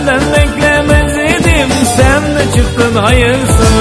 senden beklemezdim. Sen de çıktın hayırsız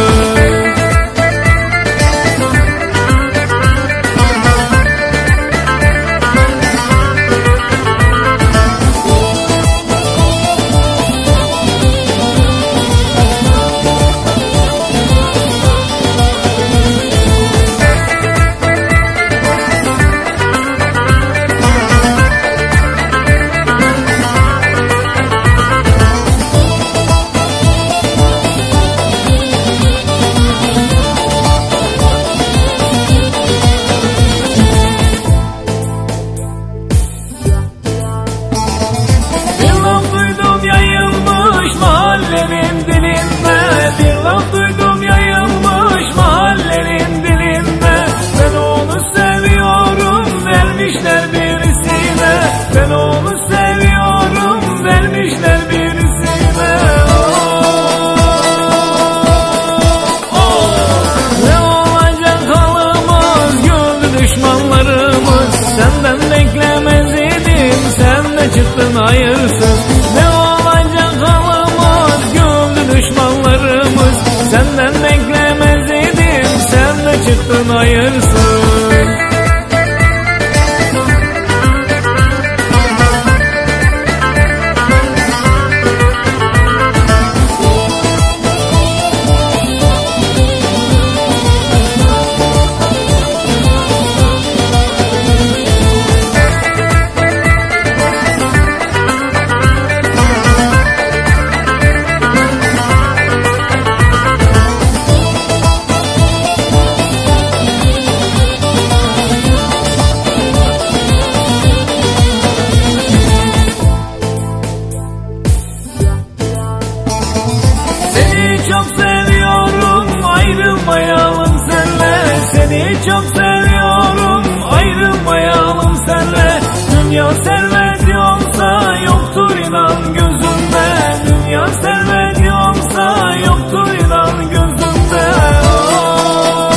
çok seviyorum. Ayrılmayalım senle. Dünya servet yoksa yoktur inan gözümde. Dünya servet yoksa yoktur inan gözümde. Oh,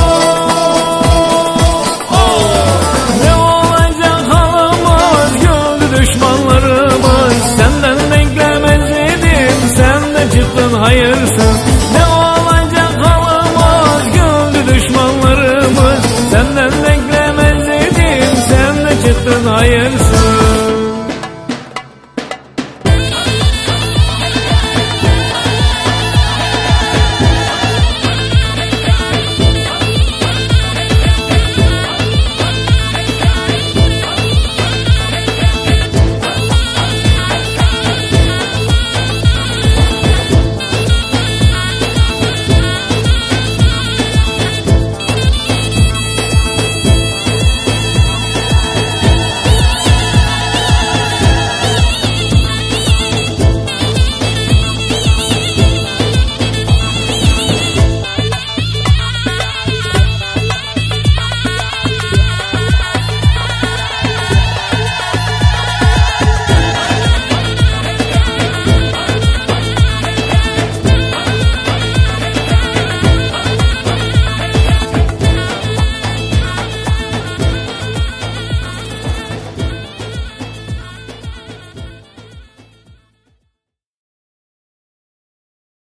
oh. Ne olacak halımız gördü düşmanlarımız. Senden beklemez idim sen de çıktın hayırsız